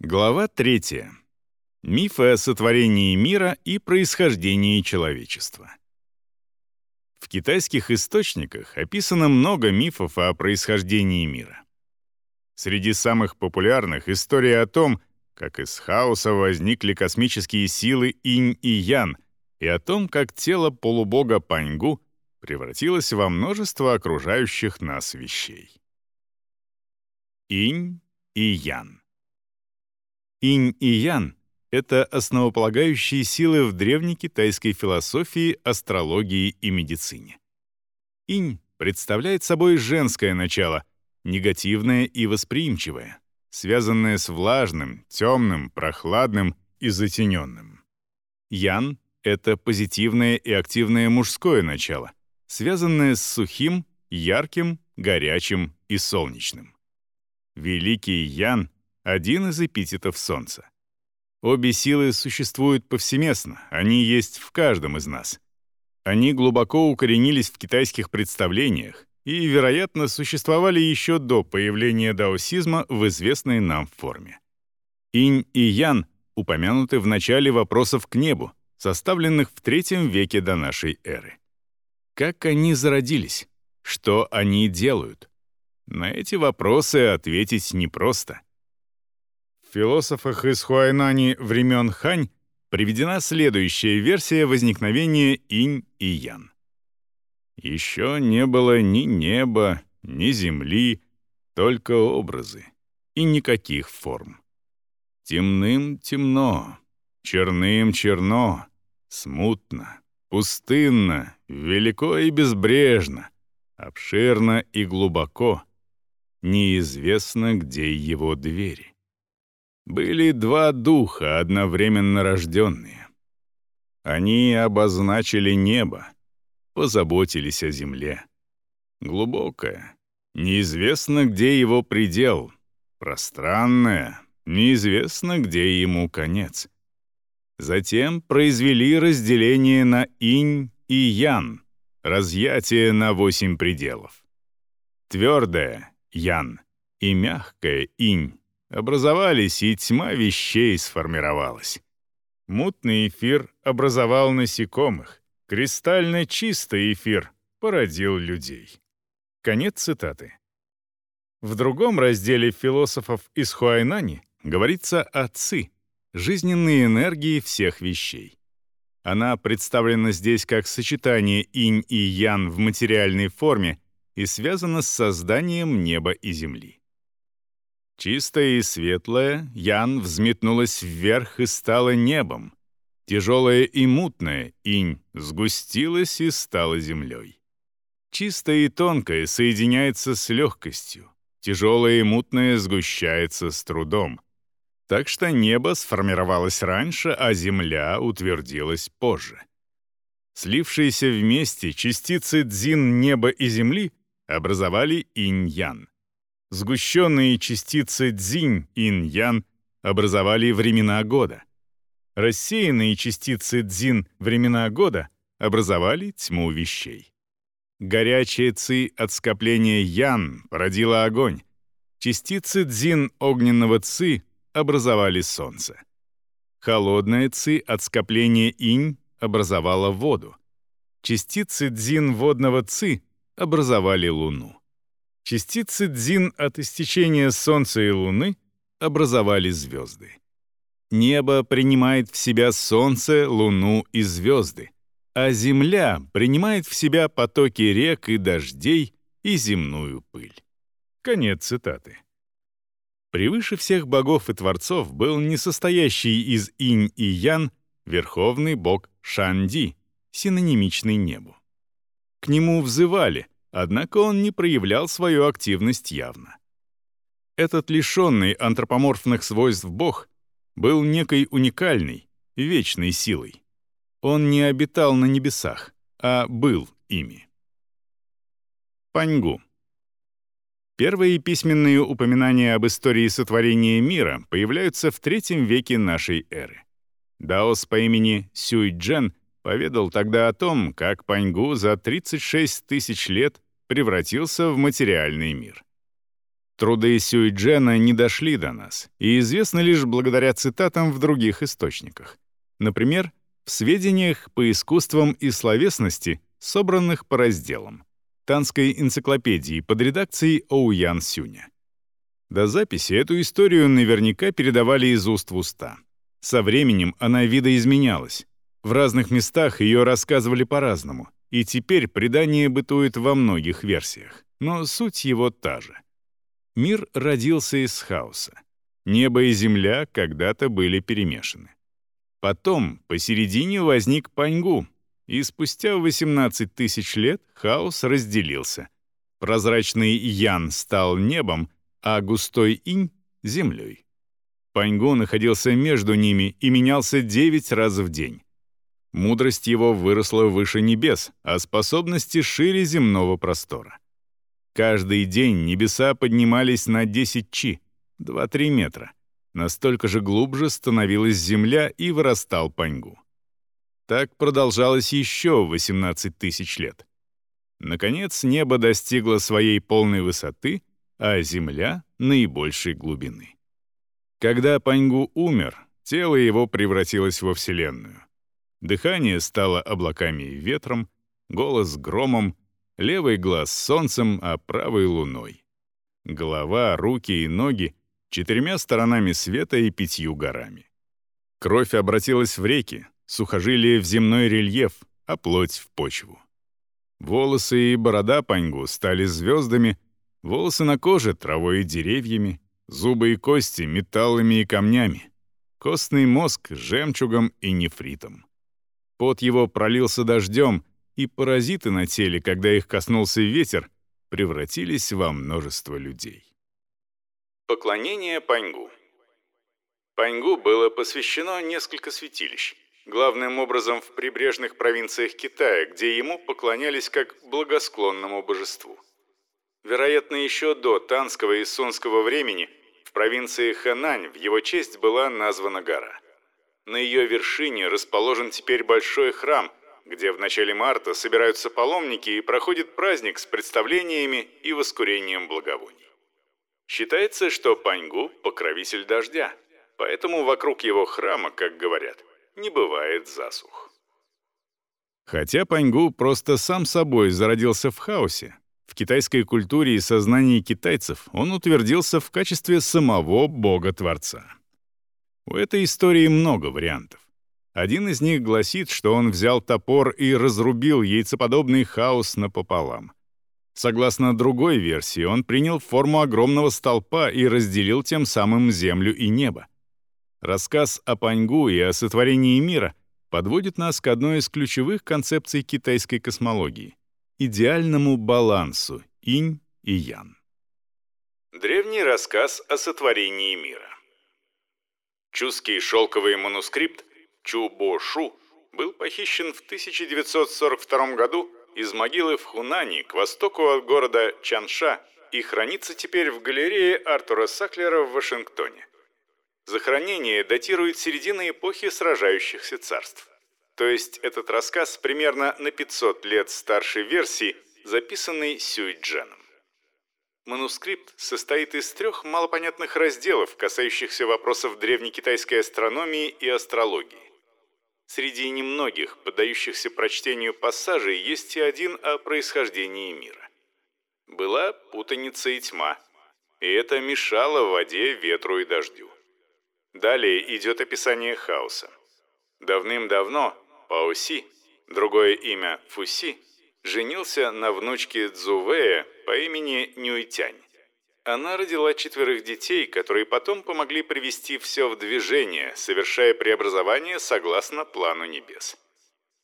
Глава 3. Мифы о сотворении мира и происхождении человечества. В китайских источниках описано много мифов о происхождении мира. Среди самых популярных история о том, как из хаоса возникли космические силы Инь и Ян, и о том, как тело полубога Паньгу превратилось во множество окружающих нас вещей. Инь и Ян. Инь и Ян — это основополагающие силы в древней китайской философии, астрологии и медицине. Инь представляет собой женское начало, негативное и восприимчивое, связанное с влажным, темным, прохладным и затененным. Ян — это позитивное и активное мужское начало, связанное с сухим, ярким, горячим и солнечным. Великий Ян — один из эпитетов Солнца. Обе силы существуют повсеместно, они есть в каждом из нас. Они глубоко укоренились в китайских представлениях и, вероятно, существовали еще до появления даосизма в известной нам форме. Инь и Ян упомянуты в начале вопросов к небу, составленных в третьем веке до нашей эры. Как они зародились? Что они делают? На эти вопросы ответить непросто. В философах из Хуайнани времен Хань приведена следующая версия возникновения инь и ян. Еще не было ни неба, ни земли, только образы и никаких форм. Темным темно, черным черно, смутно, пустынно, велико и безбрежно, обширно и глубоко. Неизвестно, где его двери. Были два духа, одновременно рожденные. Они обозначили небо, позаботились о земле. Глубокое, неизвестно, где его предел, пространное, неизвестно, где ему конец. Затем произвели разделение на инь и ян, разъятие на восемь пределов. Твердое — ян и мягкое — инь образовались, и тьма вещей сформировалась. Мутный эфир образовал насекомых, кристально чистый эфир породил людей. Конец цитаты. В другом разделе философов из Хуайнани говорится о ци — жизненной энергии всех вещей. Она представлена здесь как сочетание инь и ян в материальной форме и связана с созданием неба и земли. Чистая и светлая, ян взметнулась вверх и стала небом. Тяжелая и мутная, инь, сгустилась и стала землей. Чистая и тонкая соединяется с легкостью, тяжелая и мутная сгущается с трудом — так что небо сформировалось раньше, а Земля утвердилась позже. Слившиеся вместе частицы дзин неба и Земли образовали инь-ян. Сгущенные частицы дзинь инь-ян образовали времена года. Рассеянные частицы дзин времена года образовали тьму вещей. Горячая ци от скопления ян породила огонь. Частицы дзин огненного ци образовали солнце. Холодная ци от скопления инь образовала воду. Частицы дзин водного ци образовали луну. Частицы дзин от истечения солнца и луны образовали звезды. Небо принимает в себя солнце, луну и звезды, а земля принимает в себя потоки рек и дождей и земную пыль. Конец цитаты. Превыше всех богов и творцов был несостоящий из инь и ян верховный бог Шанди, синонимичный небу. К нему взывали, однако он не проявлял свою активность явно. Этот лишенный антропоморфных свойств бог был некой уникальной, вечной силой. Он не обитал на небесах, а был ими. Паньгу Первые письменные упоминания об истории сотворения мира появляются в третьем веке нашей эры. Даос по имени Сюй Джен поведал тогда о том, как Паньгу за 36 тысяч лет превратился в материальный мир. Труды Сюйджена не дошли до нас и известны лишь благодаря цитатам в других источниках. Например, в сведениях по искусствам и словесности, собранных по разделам. Танской энциклопедии под редакцией Оуян Сюня. До записи эту историю наверняка передавали из уст в уста. Со временем она видоизменялась. В разных местах ее рассказывали по-разному, и теперь предание бытует во многих версиях, но суть его та же. Мир родился из хаоса. Небо и земля когда-то были перемешаны. Потом посередине возник Паньгу, и спустя 18 тысяч лет хаос разделился. Прозрачный Ян стал небом, а густой инь — землей. Паньгу находился между ними и менялся девять раз в день. Мудрость его выросла выше небес, а способности шире земного простора. Каждый день небеса поднимались на 10 чи, 2-3 метра. Настолько же глубже становилась земля и вырастал Паньгу. Так продолжалось еще 18 тысяч лет. Наконец, небо достигло своей полной высоты, а Земля — наибольшей глубины. Когда Паньгу умер, тело его превратилось во Вселенную. Дыхание стало облаками и ветром, голос — громом, левый глаз — солнцем, а правый — луной. Голова, руки и ноги — четырьмя сторонами света и пятью горами. Кровь обратилась в реки, сухожилие в земной рельеф, а плоть в почву. Волосы и борода Паньгу стали звездами, волосы на коже — травой и деревьями, зубы и кости — металлами и камнями, костный мозг — жемчугом и нефритом. Пот его пролился дождем, и паразиты на теле, когда их коснулся ветер, превратились во множество людей. Поклонение Паньгу Паньгу было посвящено несколько святилищ — главным образом в прибрежных провинциях Китая, где ему поклонялись как благосклонному божеству. Вероятно, еще до танского и сунского времени в провинции Хэнань в его честь была названа гора. На ее вершине расположен теперь большой храм, где в начале марта собираются паломники и проходит праздник с представлениями и воскурением благовоний. Считается, что Паньгу – покровитель дождя, поэтому вокруг его храма, как говорят, не бывает засух. Хотя Паньгу просто сам собой зародился в хаосе, в китайской культуре и сознании китайцев он утвердился в качестве самого бога-творца. У этой истории много вариантов. Один из них гласит, что он взял топор и разрубил яйцеподобный хаос напополам. Согласно другой версии, он принял форму огромного столпа и разделил тем самым землю и небо. Рассказ о Паньгу и о сотворении мира подводит нас к одной из ключевых концепций китайской космологии — идеальному балансу инь и ян. Древний рассказ о сотворении мира. Чуский шелковый манускрипт Чу Бо Шу был похищен в 1942 году из могилы в Хунане к востоку от города Чанша и хранится теперь в галерее Артура Саклера в Вашингтоне. Захоронение датирует середины эпохи сражающихся царств. То есть этот рассказ примерно на 500 лет старшей версии, записанной Сюйдженом. Манускрипт состоит из трех малопонятных разделов, касающихся вопросов древнекитайской астрономии и астрологии. Среди немногих, поддающихся прочтению пассажей, есть и один о происхождении мира. Была путаница и тьма, и это мешало воде, ветру и дождю. Далее идет описание хаоса. Давным-давно Паоси, другое имя Фуси, женился на внучке Цзувея по имени Нюйтянь. Она родила четверых детей, которые потом помогли привести все в движение, совершая преобразование согласно плану небес.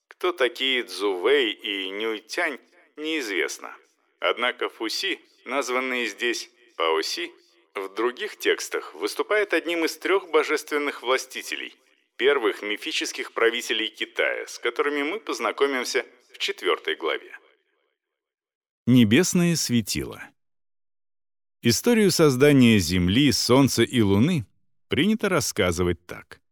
Кто такие Цзувей и Нюйтянь, неизвестно. Однако Фуси, названные здесь Паоси, в других текстах выступает одним из трех божественных властителей, первых мифических правителей Китая, с которыми мы познакомимся в четвертой главе. Небесное светило Историю создания Земли, Солнца и Луны принято рассказывать так.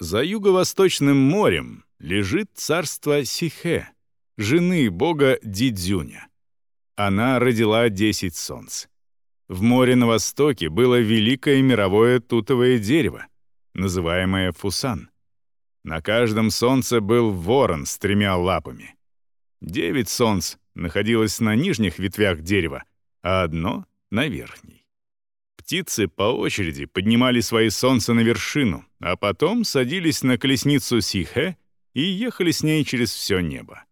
За юго-восточным морем лежит царство Сихе, жены бога Дидзюня. Она родила десять солнц. В море на востоке было великое мировое тутовое дерево, называемое Фусан. На каждом солнце был ворон с тремя лапами. Девять солнц находилось на нижних ветвях дерева, а одно — на верхней. Птицы по очереди поднимали свои солнца на вершину, а потом садились на колесницу Сихе и ехали с ней через все небо.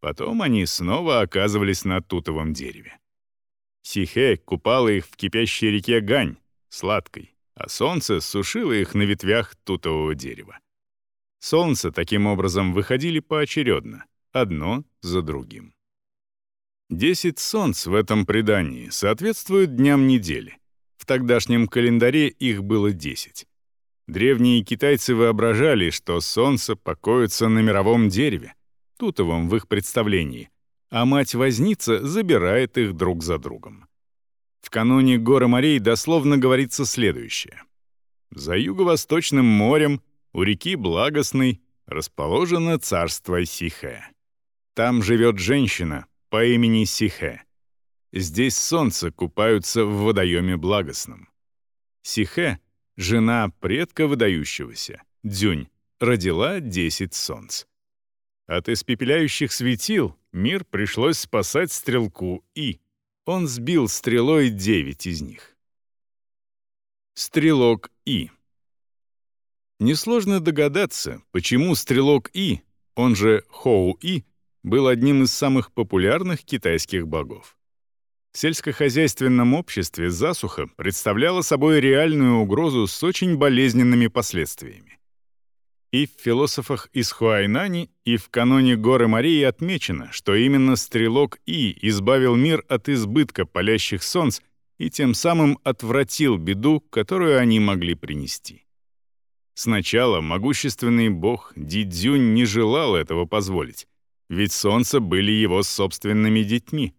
Потом они снова оказывались на тутовом дереве. Сихе купала их в кипящей реке Гань, сладкой, а солнце сушило их на ветвях тутового дерева. Солнце таким образом выходили поочередно, одно за другим. Десять солнц в этом предании соответствуют дням недели. В тогдашнем календаре их было десять. Древние китайцы воображали, что солнце покоится на мировом дереве, тутовом в их представлении, а мать-возница забирает их друг за другом. В каноне Гора морей дословно говорится следующее. «За юго-восточным морем, у реки Благостной, расположено царство Сихе. Там живет женщина по имени Сихе. Здесь солнце купаются в водоеме Благостном. Сихе, жена предка выдающегося, Дзюнь, родила десять солнц. От испепеляющих светил мир пришлось спасать стрелку И. Он сбил стрелой девять из них. Стрелок И. Несложно догадаться, почему стрелок И, он же Хоу И, был одним из самых популярных китайских богов. В сельскохозяйственном обществе засуха представляла собой реальную угрозу с очень болезненными последствиями. И в философах из Хуайнани, и в каноне Горы Марии отмечено, что именно стрелок И избавил мир от избытка палящих солнц и тем самым отвратил беду, которую они могли принести. Сначала могущественный бог Дидзюнь не желал этого позволить, ведь солнца были его собственными детьми,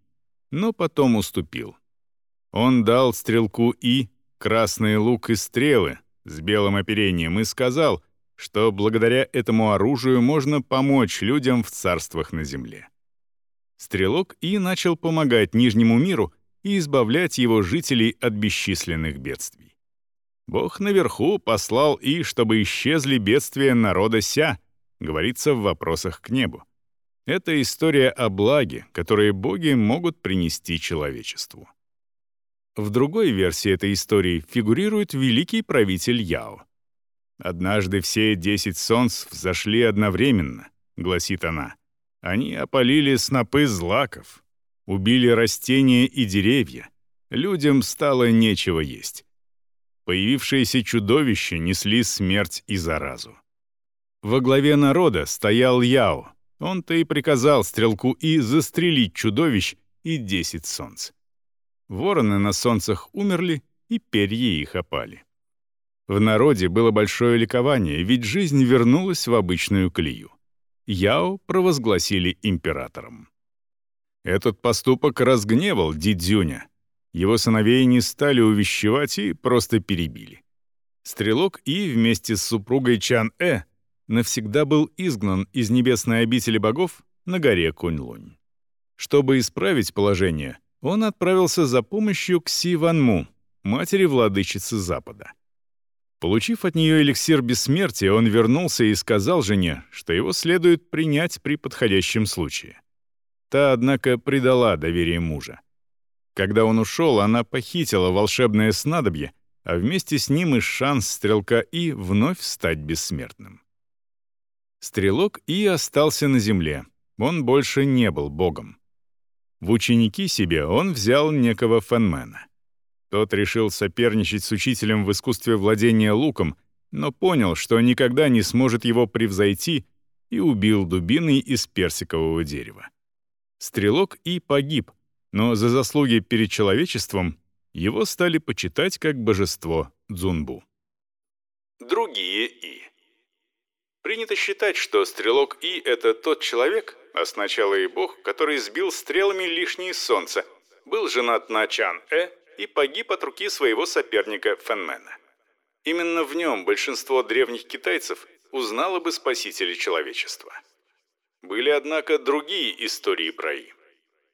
но потом уступил. Он дал стрелку И красный лук и стрелы с белым оперением и сказал — что благодаря этому оружию можно помочь людям в царствах на земле. Стрелок И начал помогать Нижнему миру и избавлять его жителей от бесчисленных бедствий. Бог наверху послал И, чтобы исчезли бедствия народа Ся, говорится в вопросах к небу. Это история о благе, которые боги могут принести человечеству. В другой версии этой истории фигурирует великий правитель Яо. «Однажды все десять солнц взошли одновременно», — гласит она. «Они опалили снопы злаков, убили растения и деревья. Людям стало нечего есть. Появившиеся чудовища несли смерть и заразу. Во главе народа стоял Яо. Он-то и приказал стрелку И застрелить чудовищ и десять солнц. Вороны на солнцах умерли, и перья их опали. В народе было большое ликование, ведь жизнь вернулась в обычную колею. Яо провозгласили императором. Этот поступок разгневал Дидзюня. Его сыновей не стали увещевать и просто перебили. Стрелок И вместе с супругой Чан-Э навсегда был изгнан из небесной обители богов на горе Кунь-Лунь. Чтобы исправить положение, он отправился за помощью к Си Ванму, матери владычицы Запада. Получив от нее эликсир бессмертия, он вернулся и сказал жене, что его следует принять при подходящем случае. Та, однако, предала доверие мужа. Когда он ушел, она похитила волшебное снадобье, а вместе с ним и шанс стрелка И вновь стать бессмертным. Стрелок И остался на земле. Он больше не был богом. В ученики себе он взял некого фенмена. Тот решил соперничать с учителем в искусстве владения луком, но понял, что никогда не сможет его превзойти, и убил дубиной из персикового дерева. Стрелок и погиб, но за заслуги перед человечеством его стали почитать как божество Дзунбу. Другие И. Принято считать, что стрелок И — это тот человек, а сначала и бог, который сбил стрелами лишнее солнце, был женат на Чан-Э и погиб от руки своего соперника Фенмена. Именно в нем большинство древних китайцев узнало бы спасителя человечества. Были, однако, другие истории про И.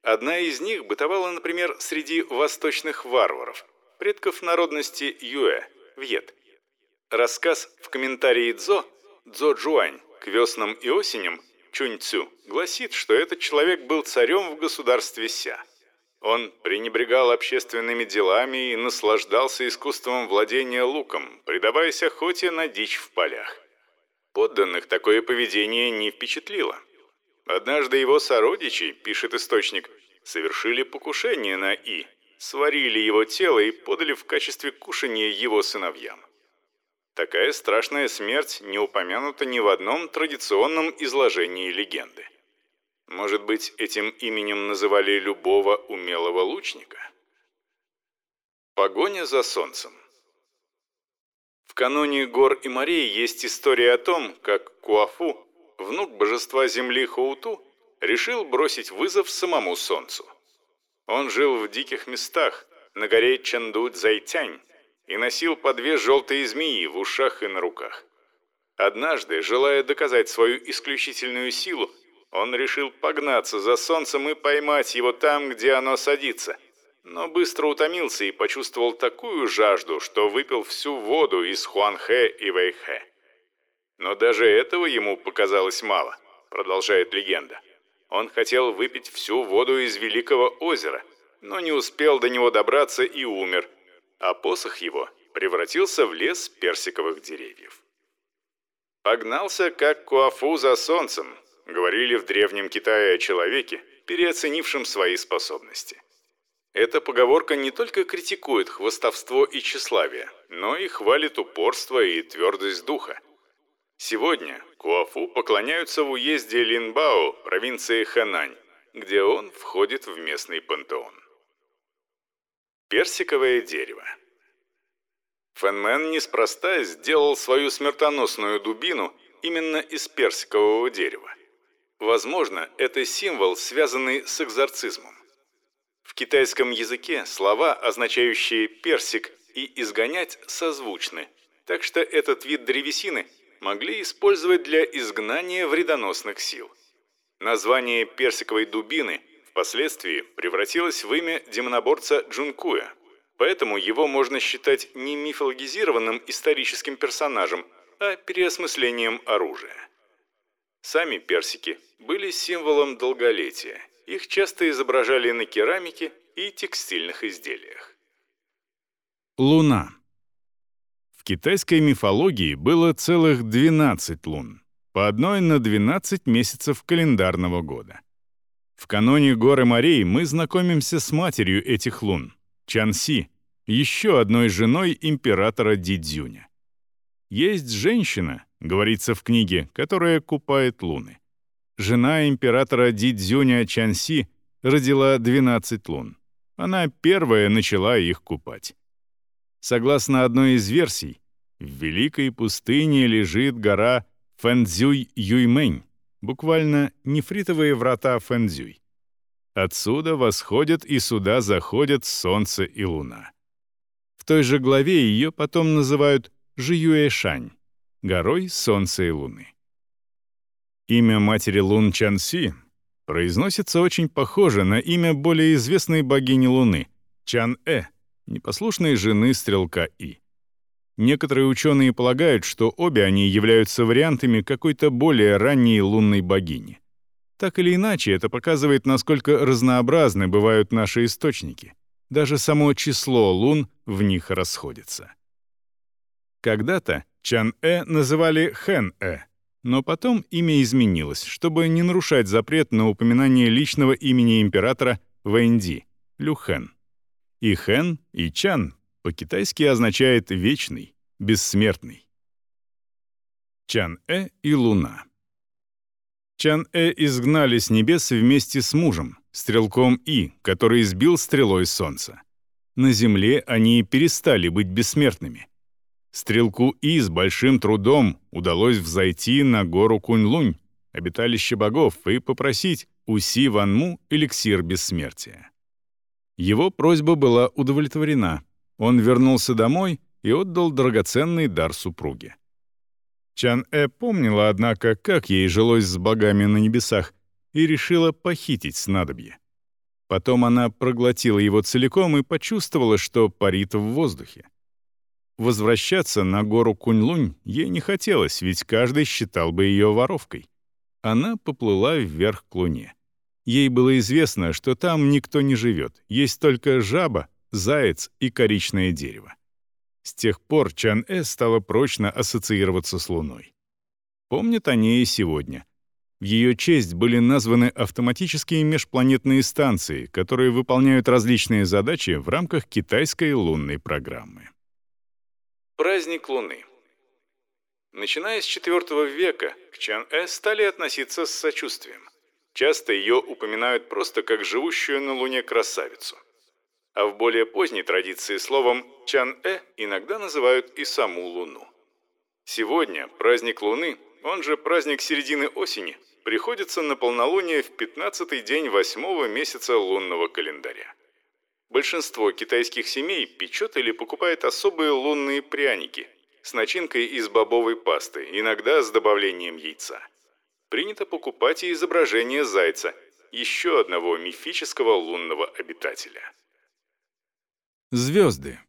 Одна из них бытовала, например, среди восточных варваров, предков народности Юэ, Вьет. Рассказ в комментарии Цзо, Цзо Джуань, к веснам и осеням, Чунь Цю, гласит, что этот человек был царем в государстве Ся. Он пренебрегал общественными делами и наслаждался искусством владения луком, предаваясь охоте на дичь в полях. Подданных такое поведение не впечатлило. Однажды его сородичи, пишет источник, совершили покушение на И, сварили его тело и подали в качестве кушания его сыновьям. Такая страшная смерть не упомянута ни в одном традиционном изложении легенды. Может быть, этим именем называли любого умелого лучника? Погоня за солнцем. В каноне гор и морей есть история о том, как Куафу, внук божества земли Хоуту, решил бросить вызов самому солнцу. Он жил в диких местах, на горе Чанду-Дзайтянь, и носил по две желтые змеи в ушах и на руках. Однажды, желая доказать свою исключительную силу, он решил погнаться за солнцем и поймать его там, где оно садится. Но быстро утомился и почувствовал такую жажду, что выпил всю воду из Хуанхэ и Вэйхэ. Но даже этого ему показалось мало, продолжает легенда. Он хотел выпить всю воду из Великого озера, но не успел до него добраться и умер, а посох его превратился в лес персиковых деревьев. Погнался, как Куафу за солнцем, говорили в Древнем Китае о человеке, переоценившем свои способности. Эта поговорка не только критикует хвостовство и тщеславие, но и хвалит упорство и твердость духа. Сегодня Куафу поклоняются в уезде Линбао, провинции Хэнань, где он входит в местный пантеон. Персиковое дерево Фэнмен неспроста сделал свою смертоносную дубину именно из персикового дерева. Возможно, это символ, связанный с экзорцизмом. В китайском языке слова, означающие «персик» и «изгонять» созвучны, так что этот вид древесины могли использовать для изгнания вредоносных сил. Название персиковой дубины впоследствии превратилось в имя демоноборца Джункуя, поэтому его можно считать не мифологизированным историческим персонажем, а переосмыслением оружия. Сами персики были символом долголетия. Их часто изображали на керамике и текстильных изделиях. Луна. В китайской мифологии было целых 12 лун, по одной на 12 месяцев календарного года. В каноне горы морей мы знакомимся с матерью этих лун, Чанси, еще одной женой императора Дидзюня. Есть женщина, говорится в книге, которая купает луны. Жена императора Дидзюня Чанси родила 12 лун. Она первая начала их купать. Согласно одной из версий, в великой пустыне лежит гора Фэнцзюй-Юймэнь, буквально нефритовые врата Фэнцзюй. Отсюда восходят и сюда заходят солнце и луна. В той же главе ее потом называют Жиюэшань горой Солнца и Луны. Имя матери Лун Чанси произносится очень похоже на имя более известной богини Луны — Чан-э, непослушной жены стрелка И. Некоторые ученые полагают, что обе они являются вариантами какой-то более ранней лунной богини. Так или иначе, это показывает, насколько разнообразны бывают наши источники. Даже само число лун в них расходится. Когда-то Чан-э называли Хэн-э, но потом имя изменилось, чтобы не нарушать запрет на упоминание личного имени императора Вэньди, Люхэн. И Хэн, и Чан по-китайски означает «вечный», «бессмертный». Чан-э и Луна Чан-э изгнали с небес вместе с мужем, стрелком И, который сбил стрелой солнца. На земле они перестали быть бессмертными. Стрелку И с большим трудом удалось взойти на гору Кунь-Лунь, обиталище богов, и попросить у Си Ванму эликсир бессмертия. Его просьба была удовлетворена. Он вернулся домой и отдал драгоценный дар супруге. Чан-э помнила, однако, как ей жилось с богами на небесах, и решила похитить снадобье. Потом она проглотила его целиком и почувствовала, что парит в воздухе. Возвращаться на гору Кунь-Лунь ей не хотелось, ведь каждый считал бы ее воровкой. Она поплыла вверх к луне. Ей было известно, что там никто не живет, есть только жаба, заяц и коричное дерево. С тех пор Чан-Э стала прочно ассоциироваться с Луной. Помнят они и сегодня. В ее честь были названы автоматические межпланетные станции, которые выполняют различные задачи в рамках китайской лунной программы. Праздник Луны. Начиная с IV века к Чан-Э стали относиться с сочувствием. Часто ее упоминают просто как живущую на Луне красавицу. А в более поздней традиции словом Чан-Э иногда называют и саму Луну. Сегодня праздник Луны, он же праздник середины осени, приходится на полнолуние в 15-й день восьмого месяца лунного календаря. Большинство китайских семей печет или покупает особые лунные пряники с начинкой из бобовой пасты, иногда с добавлением яйца. Принято покупать и изображение зайца, еще одного мифического лунного обитателя. Звезды.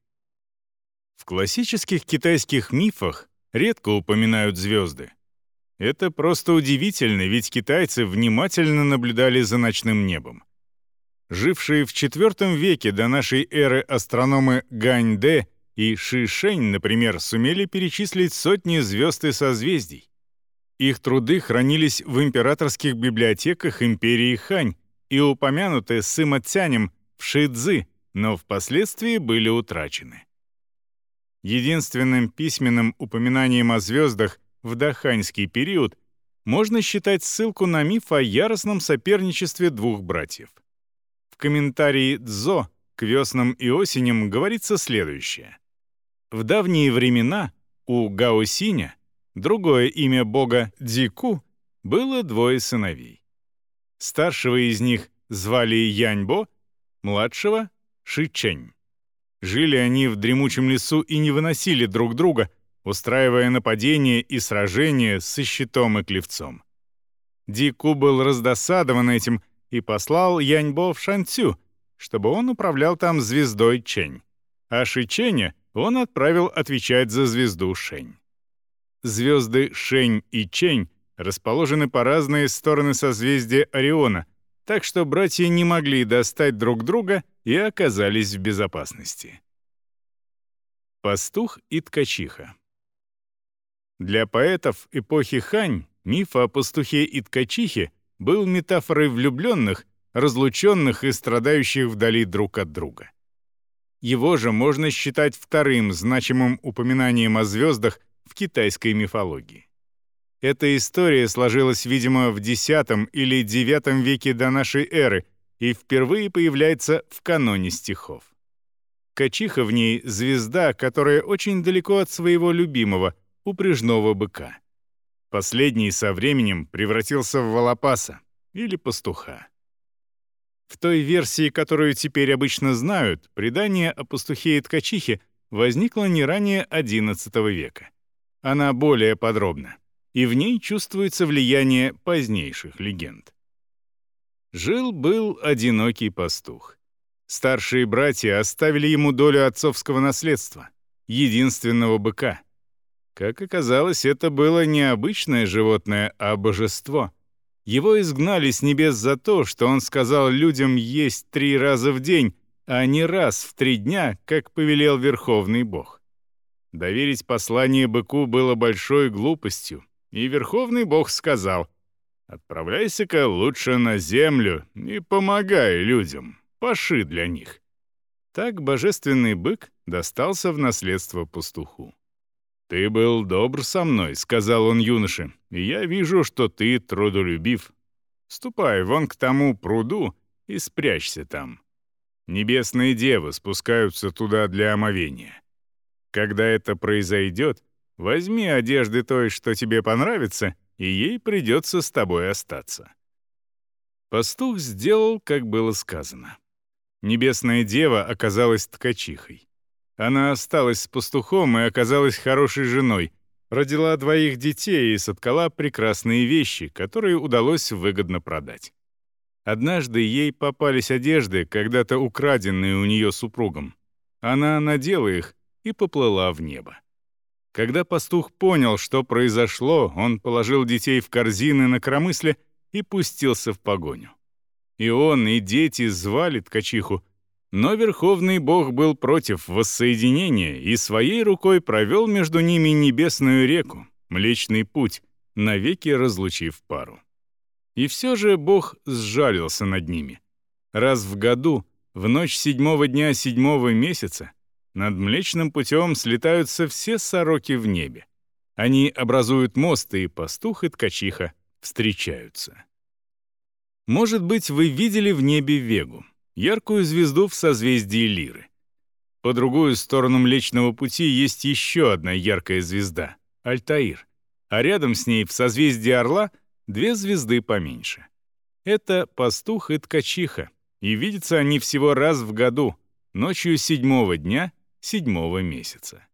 В классических китайских мифах редко упоминают звезды. Это просто удивительно, ведь китайцы внимательно наблюдали за ночным небом. Жившие в IV веке до нашей эры астрономы Гань Дэ и Ши Шэнь, например, сумели перечислить сотни звезд и созвездий. Их труды хранились в императорских библиотеках империи Хань и упомянуты Сыма Цянем в Шидзы, но впоследствии были утрачены. Единственным письменным упоминанием о звездах в даханьский период можно считать ссылку на миф о яростном соперничестве двух братьев комментарии Дзо к веснам и осеням говорится следующее. В давние времена у Гаосиня, другое имя бога Дзику, было двое сыновей. Старшего из них звали Яньбо, младшего — Шичень. Жили они в дремучем лесу и не выносили друг друга, устраивая нападения и сражения со щитом и клевцом. Дику был раздосадован этим и послал Яньбо в Шанцю, чтобы он управлял там звездой Чень. А Шиченя он отправил отвечать за звезду Шень. Звезды Шень и Чень расположены по разные стороны созвездия Ориона, так что братья не могли достать друг друга и оказались в безопасности. Пастух и ткачиха Для поэтов эпохи Хань миф о пастухе и ткачихе был метафорой влюбленных, разлученных и страдающих вдали друг от друга. Его же можно считать вторым значимым упоминанием о звездах в китайской мифологии. Эта история сложилась, видимо, в X или IX веке до нашей эры и впервые появляется в каноне стихов. Качиха в ней — звезда, которая очень далеко от своего любимого, упряжного быка. Последний со временем превратился в волопаса или пастуха. В той версии, которую теперь обычно знают, предание о пастухе и ткачихе возникло не ранее XI века. Она более подробна, и в ней чувствуется влияние позднейших легенд. Жил-был одинокий пастух. Старшие братья оставили ему долю отцовского наследства, единственного быка — как оказалось, это было не обычное животное, а божество. Его изгнали с небес за то, что он сказал людям есть три раза в день, а не раз в три дня, как повелел Верховный Бог. Доверить послание быку было большой глупостью, и Верховный Бог сказал, «Отправляйся-ка лучше на землю и помогай людям, паши для них». Так божественный бык достался в наследство пастуху. «Ты был добр со мной», — сказал он юноше, — «и я вижу, что ты трудолюбив. Ступай вон к тому пруду и спрячься там. Небесные девы спускаются туда для омовения. Когда это произойдет, возьми одежды той, что тебе понравится, и ей придется с тобой остаться». Пастух сделал, как было сказано. Небесная дева оказалась ткачихой. Она осталась с пастухом и оказалась хорошей женой, родила двоих детей и соткала прекрасные вещи, которые удалось выгодно продать. Однажды ей попались одежды, когда-то украденные у нее супругом. Она надела их и поплыла в небо. Когда пастух понял, что произошло, он положил детей в корзины на кромысле и пустился в погоню. И он, и дети звали ткачиху, но Верховный Бог был против воссоединения и своей рукой провел между ними небесную реку, Млечный Путь, навеки разлучив пару. И все же Бог сжалился над ними. Раз в году, в ночь седьмого дня седьмого месяца, над Млечным путем слетаются все сороки в небе. Они образуют мост, и пастух и ткачиха встречаются. Может быть, вы видели в небе Вегу, яркую звезду в созвездии Лиры. По другую сторону Млечного Пути есть еще одна яркая звезда — Альтаир, а рядом с ней в созвездии Орла две звезды поменьше. Это пастух и ткачиха, и видятся они всего раз в году, ночью седьмого дня седьмого месяца.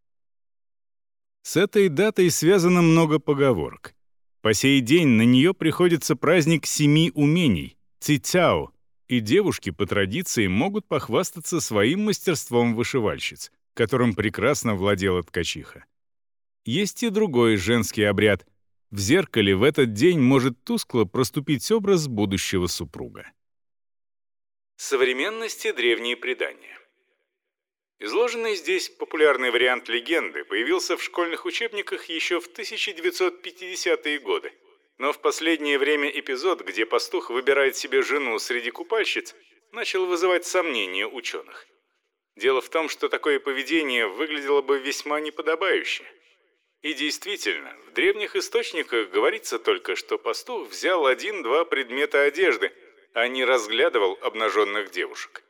С этой датой связано много поговорок. По сей день на нее приходится праздник семи умений — цицяо, и девушки по традиции могут похвастаться своим мастерством вышивальщиц, которым прекрасно владела ткачиха. Есть и другой женский обряд. В зеркале в этот день может тускло проступить образ будущего супруга. Современности древние предания. Изложенный здесь популярный вариант легенды появился в школьных учебниках еще в 1950-е годы. Но в последнее время эпизод, где пастух выбирает себе жену среди купальщиц, начал вызывать сомнения ученых. Дело в том, что такое поведение выглядело бы весьма неподобающе. И действительно, в древних источниках говорится только, что пастух взял один-два предмета одежды, а не разглядывал обнаженных девушек.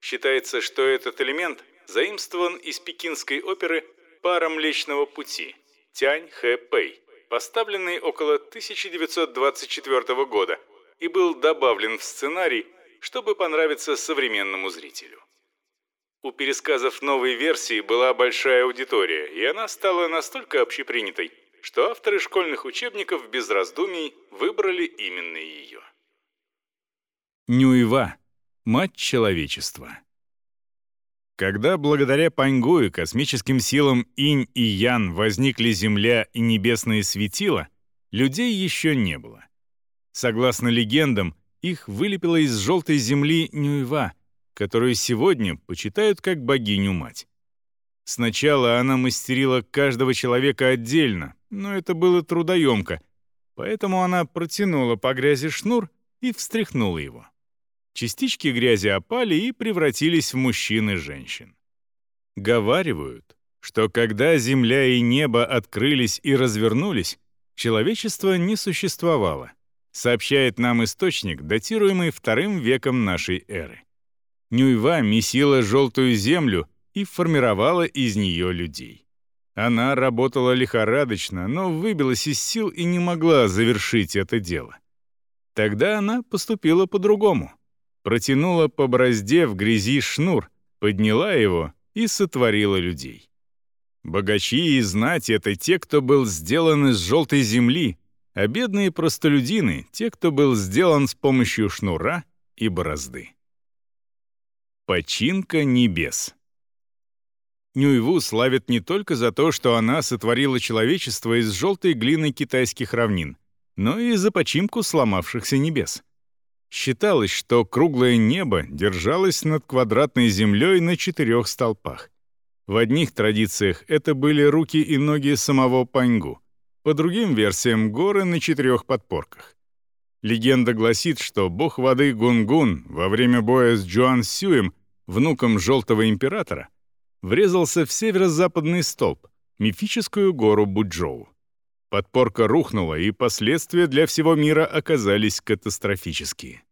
Считается, что этот элемент заимствован из пекинской оперы «Пара Млечного Пути» Тянь Хэ Пэй, поставленной около 1924 года и был добавлен в сценарий, чтобы понравиться современному зрителю. У пересказов новой версии была большая аудитория, и она стала настолько общепринятой, что авторы школьных учебников без раздумий выбрали именно ее. Нюева. Мать человечества. Когда благодаря Паньгу и космическим силам Инь и Ян возникли Земля и небесные светила, людей еще не было. Согласно легендам, их вылепила из желтой земли Нюйва, которую сегодня почитают как богиню-мать. Сначала она мастерила каждого человека отдельно, но это было трудоемко, поэтому она протянула по грязи шнур и встряхнула его. Частички грязи опали и превратились в мужчин и женщин. Говаривают, что когда земля и небо открылись и развернулись, человечество не существовало, сообщает нам источник, датируемый вторым веком нашей эры. Нюйва месила желтую землю и формировала из нее людей. Она работала лихорадочно, но выбилась из сил и не могла завершить это дело. Тогда она поступила по-другому протянула по борозде в грязи шнур, подняла его и сотворила людей. Богачи и знать — это те, кто был сделан из желтой земли, а бедные простолюдины — те, кто был сделан с помощью шнура и борозды. Починка небес Нюйву славят не только за то, что она сотворила человечество из желтой глины китайских равнин, но и за починку сломавшихся небес — Считалось, что круглое небо держалось над квадратной землей на четырех столпах. В одних традициях это были руки и ноги самого Паньгу, по другим версиям — горы на четырех подпорках. Легенда гласит, что бог воды Гунгун во время боя с Джуан Сюем, внуком Желтого Императора, врезался в северо-западный столб, мифическую гору Буджоу. Подпорка рухнула, и последствия для всего мира оказались катастрофические.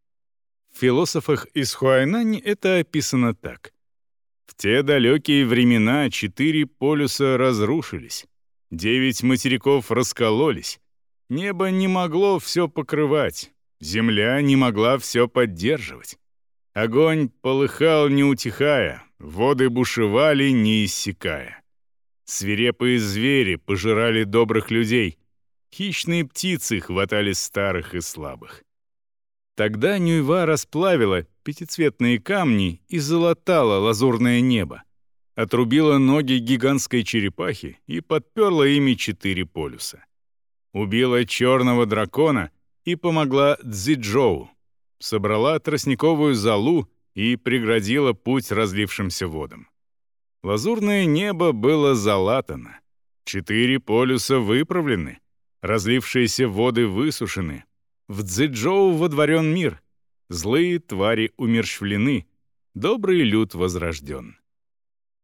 В философах из Хуайнань это описано так. В те далекие времена четыре полюса разрушились, девять материков раскололись, небо не могло все покрывать, земля не могла все поддерживать. Огонь полыхал не утихая, воды бушевали не иссякая. Свирепые звери пожирали добрых людей. Хищные птицы хватали старых и слабых. Тогда Нюйва расплавила пятицветные камни и залатала лазурное небо, отрубила ноги гигантской черепахи и подперла ими четыре полюса. Убила черного дракона и помогла Цзиджоу, собрала тростниковую залу и преградила путь разлившимся водам. Лазурное небо было залатано, четыре полюса выправлены, разлившиеся воды высушены, в Цзэджоу водворен мир, злые твари умерщвлены, добрый люд возрожден.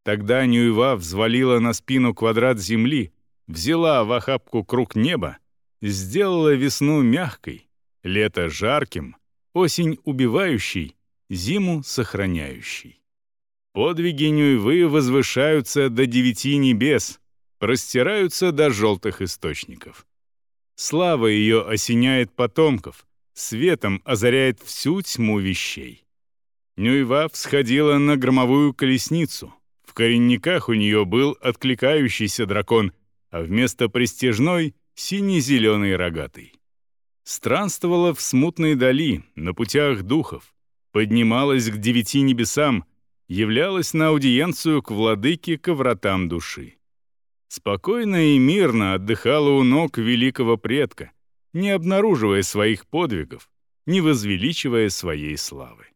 Тогда Нюева взвалила на спину квадрат земли, взяла в охапку круг неба, сделала весну мягкой, лето жарким, осень убивающей, зиму сохраняющей. Подвиги Нюйвы возвышаются до девяти небес, простираются до желтых источников. Слава ее осеняет потомков, светом озаряет всю тьму вещей. Нюйва всходила на громовую колесницу. В коренниках у нее был откликающийся дракон, а вместо престижной — синий-зеленый рогатый. Странствовала в смутной дали, на путях духов, поднималась к девяти небесам, являлась на аудиенцию к владыке ко вратам души спокойно и мирно отдыхала у ног великого предка, не обнаруживая своих подвигов, не возвеличивая своей славы.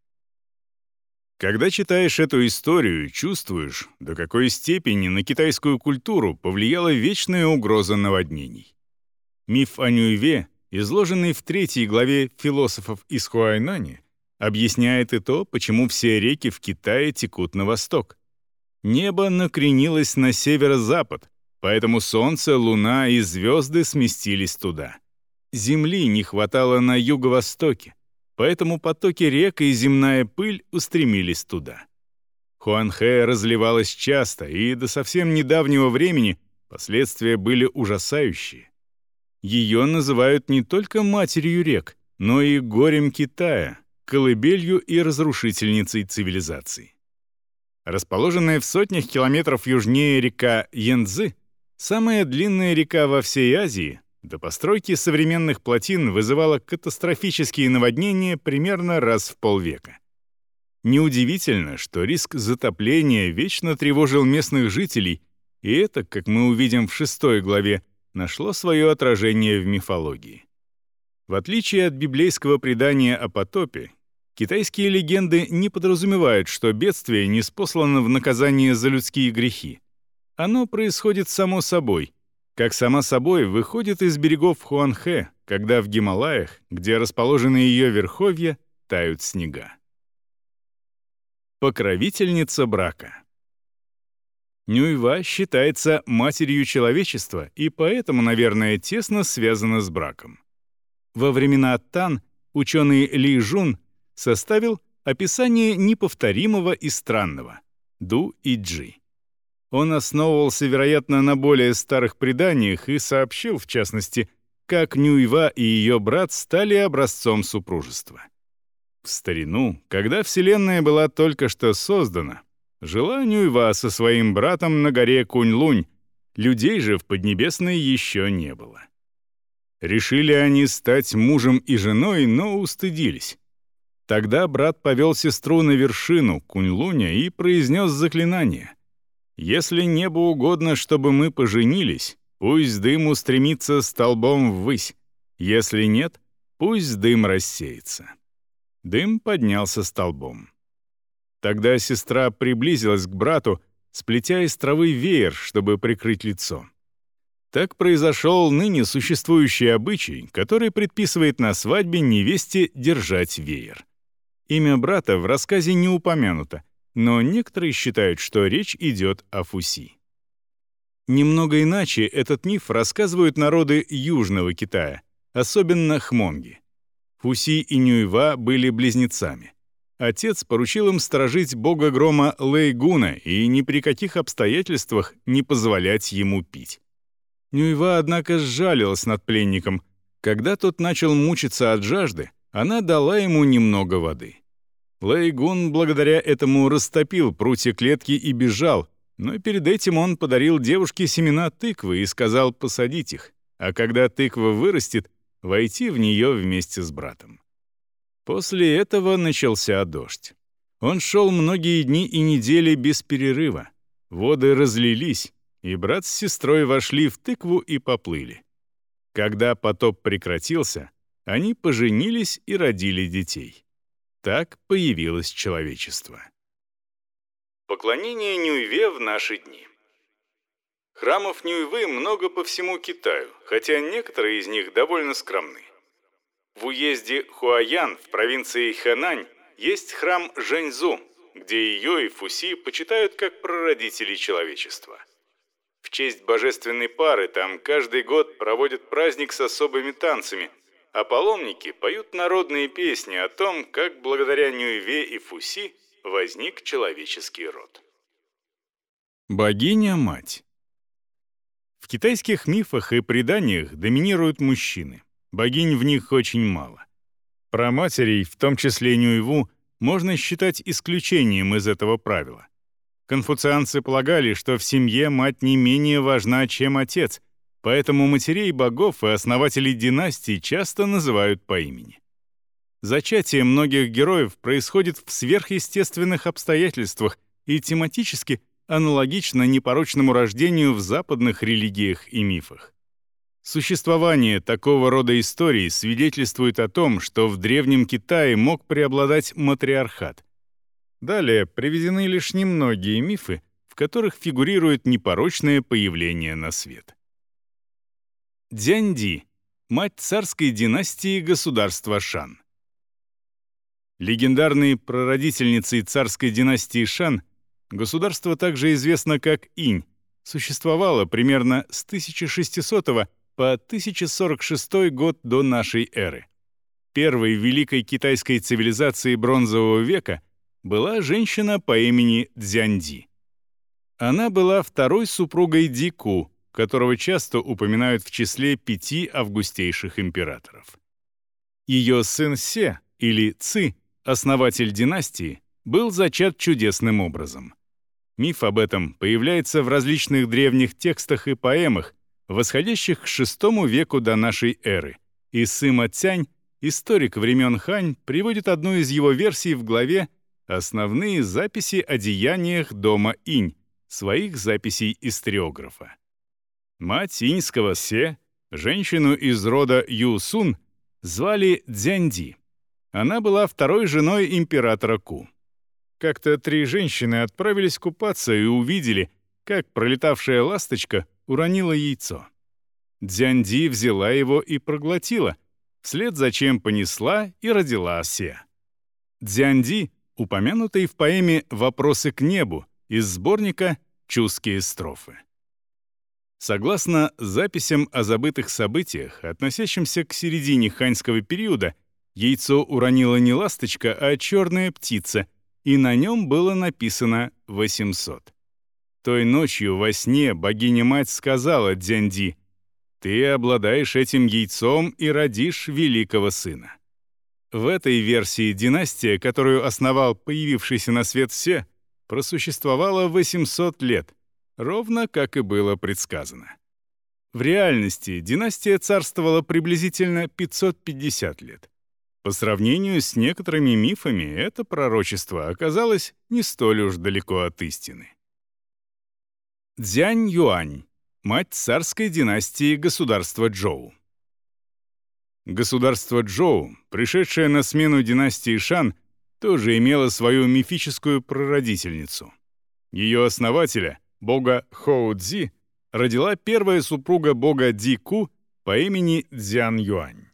Когда читаешь эту историю, чувствуешь, до какой степени на китайскую культуру повлияла вечная угроза наводнений. Миф о Нюйве, изложенный в третьей главе «Философов из Хуайнани», объясняет и то, почему все реки в Китае текут на восток. Небо накренилось на северо-запад, Поэтому Солнце, Луна и звезды сместились туда. Земли не хватало на юго-востоке, поэтому потоки рек и земная пыль устремились туда. Хуанхэ разливалась часто, и до совсем недавнего времени последствия были ужасающие. Ее называют не только матерью рек, но и горем Китая, колыбелью и разрушительницей цивилизации. Расположенная в сотнях километров южнее река Янцзы, Самая длинная река во всей Азии до постройки современных плотин вызывала катастрофические наводнения примерно раз в полвека. Неудивительно, что риск затопления вечно тревожил местных жителей, и это, как мы увидим в шестой главе, нашло свое отражение в мифологии. В отличие от библейского предания о потопе, китайские легенды не подразумевают, что бедствие не спослано в наказание за людские грехи. Оно происходит само собой, как само собой выходит из берегов Хуанхэ, когда в Гималаях, где расположены ее верховья, тают снега. Покровительница брака Нюйва считается матерью человечества и поэтому, наверное, тесно связана с браком. Во времена Тан ученый Ли Жун составил описание неповторимого и странного — Ду и Джи. Он основывался, вероятно, на более старых преданиях и сообщил, в частности, как Нюйва и ее брат стали образцом супружества. В старину, когда Вселенная была только что создана, жила Нюйва со своим братом на горе Кунь-Лунь, людей же в Поднебесной еще не было. Решили они стать мужем и женой, но устыдились. Тогда брат повел сестру на вершину Кунь-Луня и произнес заклинание. Если небу угодно, чтобы мы поженились, пусть дым устремится столбом ввысь. Если нет, пусть дым рассеется». Дым поднялся столбом. Тогда сестра приблизилась к брату, сплетя из травы веер, чтобы прикрыть лицо. Так произошел ныне существующий обычай, который предписывает на свадьбе невесте держать веер. Имя брата в рассказе не упомянуто, но некоторые считают, что речь идет о Фуси. Немного иначе этот миф рассказывают народы Южного Китая, особенно хмонги. Фуси и Нюйва были близнецами. Отец поручил им сторожить бога грома Лэйгуна и ни при каких обстоятельствах не позволять ему пить. Нюйва, однако, сжалилась над пленником. Когда тот начал мучиться от жажды, она дала ему немного воды. Лейгун благодаря этому растопил прутья клетки и бежал, но перед этим он подарил девушке семена тыквы и сказал посадить их, а когда тыква вырастет, войти в нее вместе с братом. После этого начался дождь. Он шел многие дни и недели без перерыва. Воды разлились, и брат с сестрой вошли в тыкву и поплыли. Когда потоп прекратился, они поженились и родили детей. Так появилось человечество. Поклонение Нюйве в наши дни. Храмов Нюйвы много по всему Китаю, хотя некоторые из них довольно скромны. В уезде Хуаян в провинции Хэнань есть храм Жэньцзу, где ее и Фуси почитают как прародителей человечества. В честь божественной пары там каждый год проводят праздник с особыми танцами, а паломники поют народные песни о том, как благодаря Нюйве и Фуси возник человеческий род. Богиня-мать В китайских мифах и преданиях доминируют мужчины. Богинь в них очень мало. Про матерей, в том числе Нюйву, можно считать исключением из этого правила. Конфуцианцы полагали, что в семье мать не менее важна, чем отец, поэтому матерей богов и основателей династий часто называют по имени. Зачатие многих героев происходит в сверхъестественных обстоятельствах и тематически аналогично непорочному рождению в западных религиях и мифах. Существование такого рода историй свидетельствует о том, что в Древнем Китае мог преобладать матриархат, Далее приведены лишь немногие мифы, в которых фигурирует непорочное появление на свет. Дзяньди — мать царской династии государства Шан. Легендарной прародительницей царской династии Шан государство также известно как Инь, существовало примерно с 1600 по 1046 год до нашей эры. Первой великой китайской цивилизации бронзового века — была женщина по имени Дзянди. Она была второй супругой Дику, которого часто упоминают в числе пяти августейших императоров. Ее сын Се, или Ци, основатель династии, был зачат чудесным образом. Миф об этом появляется в различных древних текстах и поэмах, восходящих к VI веку до нашей эры, и Сыма Цянь, историк времен Хань, приводит одну из его версий в главе Основные записи о деяниях дома Инь, своих записей историографа. Мать иньского Се, женщину из рода Юсун, звали Дзянди. Она была второй женой императора Ку. Как-то три женщины отправились купаться и увидели, как пролетавшая ласточка уронила яйцо. Дзянди взяла его и проглотила, вслед за чем понесла и родила Се. Дзянди упомянутый в поэме «Вопросы к небу» из сборника «Чуские строфы». Согласно записям о забытых событиях, относящимся к середине ханьского периода, яйцо уронила не ласточка, а черная птица, и на нем было написано 800. Той ночью во сне богиня-мать сказала Дзянди, «Ты обладаешь этим яйцом и родишь великого сына». В этой версии династия, которую основал появившийся на свет Се, просуществовала 800 лет, ровно как и было предсказано. В реальности династия царствовала приблизительно 550 лет. По сравнению с некоторыми мифами, это пророчество оказалось не столь уж далеко от истины. Дзянь Юань, мать царской династии государства Джоу. Государство Джоу, пришедшее на смену династии Шан, тоже имело свою мифическую прародительницу. Ее основателя, бога Хоу Цзи, родила первая супруга бога Ди Ку по имени Цзян Юань.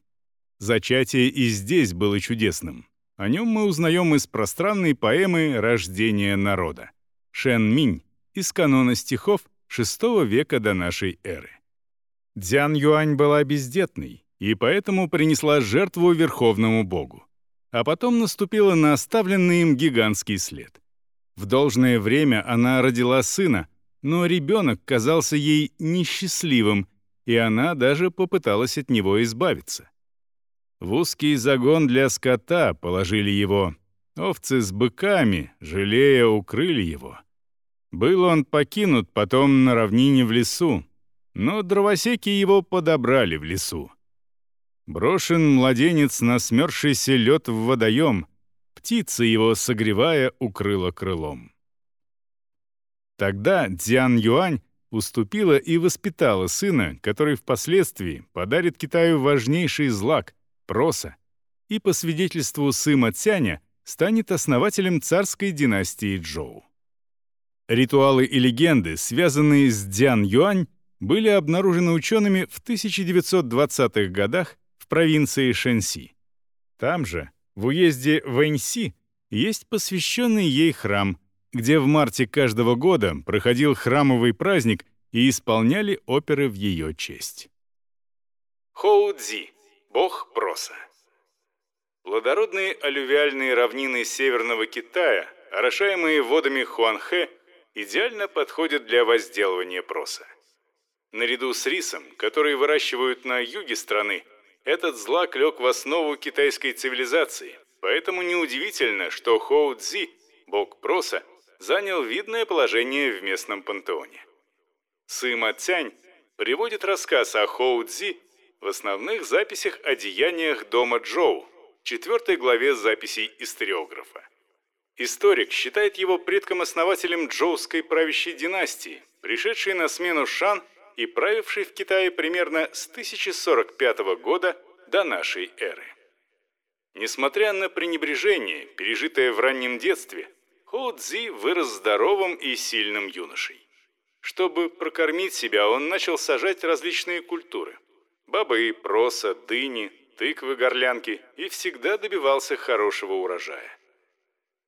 Зачатие и здесь было чудесным. О нем мы узнаем из пространной поэмы «Рождение народа» Шэн Минь из канона стихов VI века до нашей эры. Дзян Юань была бездетной, и поэтому принесла жертву Верховному Богу. А потом наступила на оставленный им гигантский след. В должное время она родила сына, но ребенок казался ей несчастливым, и она даже попыталась от него избавиться. В узкий загон для скота положили его. Овцы с быками, жалея, укрыли его. Был он покинут потом на равнине в лесу, но дровосеки его подобрали в лесу. Брошен младенец на смерзшийся лед в водоем, птица его, согревая, укрыла крылом. Тогда Дзян Юань уступила и воспитала сына, который впоследствии подарит Китаю важнейший злак — проса, и по свидетельству Сыма Цяня станет основателем царской династии Джоу. Ритуалы и легенды, связанные с Дзян Юань, были обнаружены учеными в 1920-х годах в провинции Шэньси. Там же, в уезде Вэньси, есть посвященный ей храм, где в марте каждого года проходил храмовый праздник и исполняли оперы в ее честь. Хоу-Дзи, бог проса. Плодородные алювиальные равнины северного Китая, орошаемые водами Хуанхэ, идеально подходят для возделывания проса. Наряду с рисом, который выращивают на юге страны, этот злак лег в основу китайской цивилизации, поэтому неудивительно, что Хоу Цзи, бог проса, занял видное положение в местном пантеоне. Сыма Цянь приводит рассказ о Хоу Цзи в основных записях о деяниях дома Джоу, четвертой главе записей историографа. Историк считает его предком-основателем джоуской правящей династии, пришедшей на смену Шан и правившей в Китае примерно с 1045 года до нашей эры. Несмотря на пренебрежение, пережитое в раннем детстве, Хоу вырос здоровым и сильным юношей. Чтобы прокормить себя, он начал сажать различные культуры. Бобы, проса, дыни, тыквы, горлянки и всегда добивался хорошего урожая.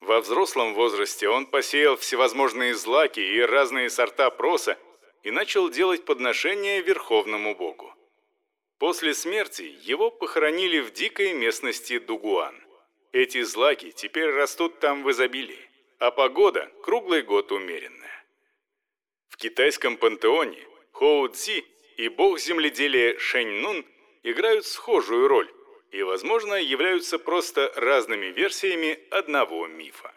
Во взрослом возрасте он посеял всевозможные злаки и разные сорта проса и начал делать подношения Верховному Богу. После смерти его похоронили в дикой местности Дугуан. Эти злаки теперь растут там в изобилии а погода круглый год умеренная. В китайском пантеоне Хоу Цзи и бог земледелия Шэнь Нун играют схожую роль и, возможно, являются просто разными версиями одного мифа.